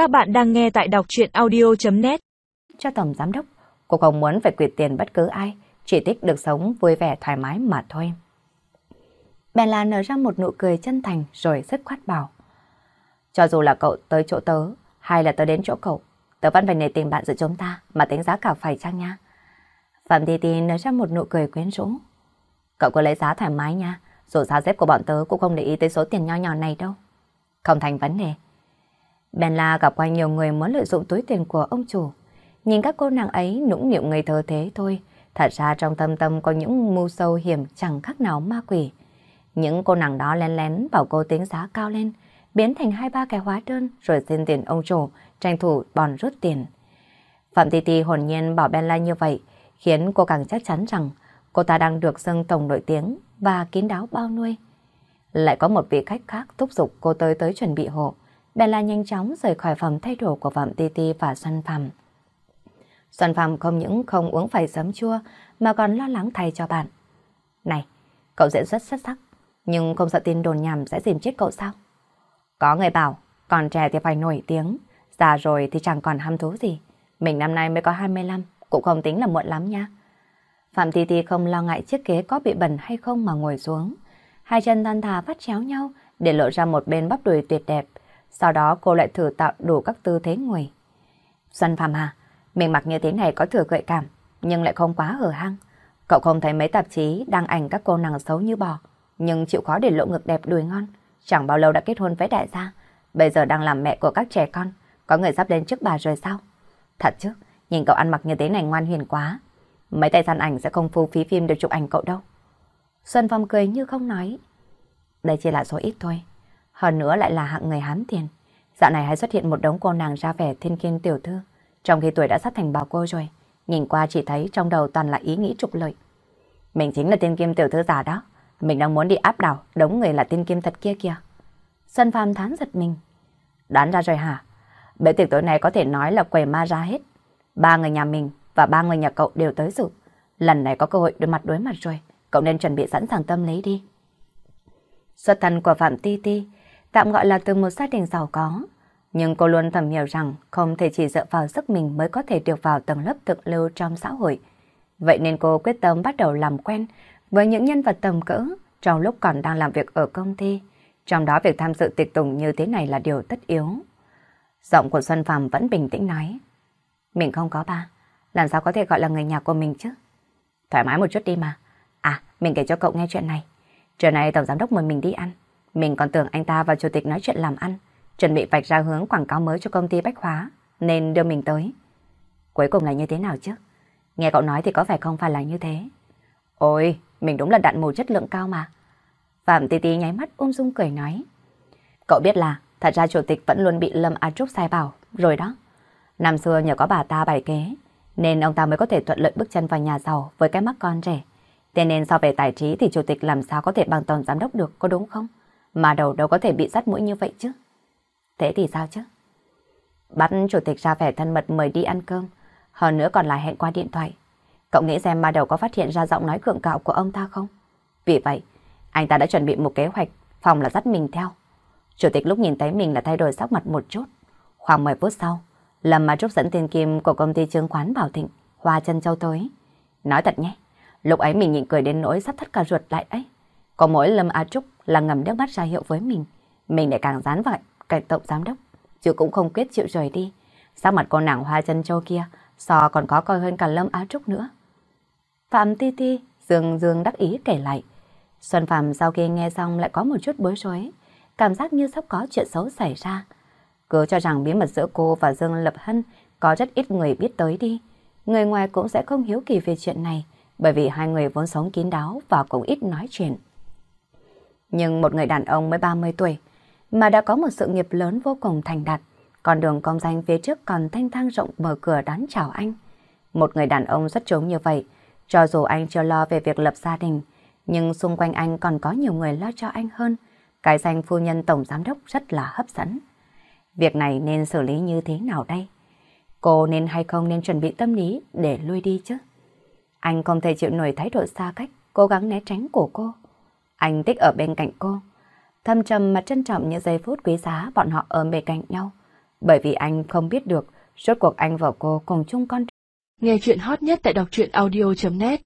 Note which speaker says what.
Speaker 1: Các bạn đang nghe tại đọc chuyện audio.net
Speaker 2: Cho Tổng Giám Đốc, cô không muốn phải quyệt tiền bất cứ ai, chỉ thích được sống vui vẻ thoải mái mà thôi. Bella nở ra một nụ cười chân thành rồi rất khoát bảo. Cho dù là cậu tới chỗ tớ hay là tớ đến chỗ cậu, tớ vẫn phải nề tình bạn giữa chúng ta mà tính giá cả phải chăng nha. Phạm thị Tì nở ra một nụ cười quyến rũ. Cậu cứ lấy giá thoải mái nha, dù giá dép của bọn tớ cũng không để ý tới số tiền nho nhỏ này đâu. Không thành vấn đề. Bella gặp qua nhiều người muốn lợi dụng túi tiền của ông chủ. Nhìn các cô nàng ấy nũng nịu người thơ thế thôi. Thật ra trong tâm tâm có những mưu sâu hiểm chẳng khác nào ma quỷ. Những cô nàng đó lén lén bảo cô tính giá cao lên, biến thành hai ba cái hóa đơn rồi xin tiền ông chủ, tranh thủ bòn rút tiền. Phạm Titi hồn nhiên bảo Bella như vậy, khiến cô càng chắc chắn rằng cô ta đang được dâng tổng nổi tiếng và kín đáo bao nuôi. Lại có một vị khách khác thúc giục cô tới tới chuẩn bị hộ. Bella nhanh chóng rời khỏi phòng thay đồ của Phạm Titi và Xuân Phạm. Xuân Phạm không những không uống phải sấm chua mà còn lo lắng thay cho bạn. Này, cậu diễn rất xuất sắc, nhưng không sợ tin đồn nhảm sẽ dìm chết cậu sao? Có người bảo, còn trẻ thì phải nổi tiếng, già rồi thì chẳng còn ham thú gì. Mình năm nay mới có 25, cũng không tính là muộn lắm nha. Phạm Titi không lo ngại chiếc ghế có bị bẩn hay không mà ngồi xuống. Hai chân thon thả vắt chéo nhau để lộ ra một bên bắp đùi tuyệt đẹp. Sau đó cô lại thử tạo đủ các tư thế ngồi. Xuân Phạm à, mình mặc như thế này có thừa gợi cảm, nhưng lại không quá hở hang. Cậu không thấy mấy tạp chí đăng ảnh các cô nàng xấu như bò, nhưng chịu khó để lộ ngực đẹp đùi ngon. Chẳng bao lâu đã kết hôn với đại gia, bây giờ đang làm mẹ của các trẻ con, có người sắp lên trước bà rồi sao? Thật chứ, nhìn cậu ăn mặc như thế này ngoan hiền quá. Mấy tay săn ảnh sẽ không phu phí phim được chụp ảnh cậu đâu. Xuân Phong cười như không nói. Đây chỉ là số ít thôi. Hơn nữa lại là hạng người hám tiền. Dạo này hay xuất hiện một đống cô nàng ra vẻ thiên kiên tiểu thư. Trong khi tuổi đã sắp thành bà cô rồi. Nhìn qua chỉ thấy trong đầu toàn là ý nghĩ trục lợi. Mình chính là tiên kim tiểu thư giả đó. Mình đang muốn đi áp đảo đống người là tiên kim thật kia kìa. Xuân phàm thán giật mình. Đoán ra rồi hả? Bữa tiệc tối nay có thể nói là quầy ma ra hết. Ba người nhà mình và ba người nhà cậu đều tới dự. Lần này có cơ hội đối mặt đối mặt rồi. Cậu nên chuẩn bị sẵn sàng tâm lý đi. Xuất thân của Phạm Ti Ti tạm gọi là từ một gia đình giàu có. Nhưng cô luôn thầm hiểu rằng không thể chỉ dựa vào sức mình mới có thể được vào tầng lớp thực lưu trong xã hội. Vậy nên cô quyết tâm bắt đầu làm quen với những nhân vật tầm cỡ trong lúc còn đang làm việc ở công ty. Trong đó việc tham dự tiệc tùng như thế này là điều tất yếu. Giọng của Xuân Phạm vẫn bình tĩnh nói. Mình không có ba, làm sao có thể gọi là người nhà của mình chứ? Thoải mái một chút đi mà. À, mình kể cho cậu nghe chuyện này. Trưa nay Tổng Giám đốc mời mình đi ăn. Mình còn tưởng anh ta và Chủ tịch nói chuyện làm ăn, chuẩn bị vạch ra hướng quảng cáo mới cho công ty Bách Hóa, nên đưa mình tới. Cuối cùng là như thế nào chứ? Nghe cậu nói thì có phải không phải là như thế? Ôi, mình đúng là đạn mù chất lượng cao mà. Phạm Tì Tì nháy mắt ung dung cười nói. Cậu biết là, thật ra Chủ tịch vẫn luôn bị Lâm A Trúc sai bảo, rồi đó. Năm xưa nhờ có bà ta bày kế, nên ông ta mới có thể thuận lợi bước chân vào nhà giàu với cái mắt con trẻ. Thế nên so về tài trí thì chủ tịch làm sao có thể bằng tổng giám đốc được, có đúng không? Mà đầu đâu có thể bị dắt mũi như vậy chứ. Thế thì sao chứ? Bắt chủ tịch ra vẻ thân mật mời đi ăn cơm, hơn nữa còn lại hẹn qua điện thoại. Cậu nghĩ xem ma đầu có phát hiện ra giọng nói cường cạo của ông ta không? Vì vậy, anh ta đã chuẩn bị một kế hoạch phòng là dắt mình theo. Chủ tịch lúc nhìn thấy mình là thay đổi sắc mặt một chút. Khoảng 10 phút sau, Lâm mà Trúc dẫn tiền kim của công ty chứng khoán Bảo Thịnh, Hoa chân Châu tới. Nói thật nhé, lúc ấy mình nhịn cười đến nỗi sắp thắt cả ruột lại ấy. Có mỗi Lâm A Trúc là ngầm nước mắt ra hiệu với mình. Mình lại càng dán vào cạnh tổng giám đốc, chứ cũng không quyết chịu rời đi. Sắc mặt con nàng Hoa chân Châu kia, so còn có coi hơn cả Lâm á Trúc nữa. Phạm Ti Ti, Dương Dương đắc ý kể lại. Xuân Phạm sau khi nghe xong lại có một chút bối rối, cảm giác như sắp có chuyện xấu xảy ra. Cứ cho rằng bí mật giữa cô và Dương Lập Hân có rất ít người biết tới đi. Người ngoài cũng sẽ không hiếu kỳ về chuyện này, bởi vì hai người vốn sống kín đáo và cũng ít nói chuyện. Nhưng một người đàn ông mới 30 tuổi, mà đã có một sự nghiệp lớn vô cùng thành đạt, con đường công danh phía trước còn thanh thang rộng mở cửa đón chào anh. Một người đàn ông rất trống như vậy, cho dù anh chưa lo về việc lập gia đình, nhưng xung quanh anh còn có nhiều người lo cho anh hơn. Cái danh phu nhân tổng giám đốc rất là hấp dẫn. Việc này nên xử lý như thế nào đây? Cô nên hay không nên chuẩn bị tâm lý để lui đi chứ? Anh không thể chịu nổi thái độ xa cách, cố gắng né tránh của cô. Anh thích ở bên cạnh cô. Thâm trầm mà trân trọng những giây phút quý giá bọn họ ở bên cạnh nhau. Bởi vì anh không biết được, rốt cuộc anh và cô cùng chung con.
Speaker 1: Nghe chuyện hot nhất tại đọc truyện audio.net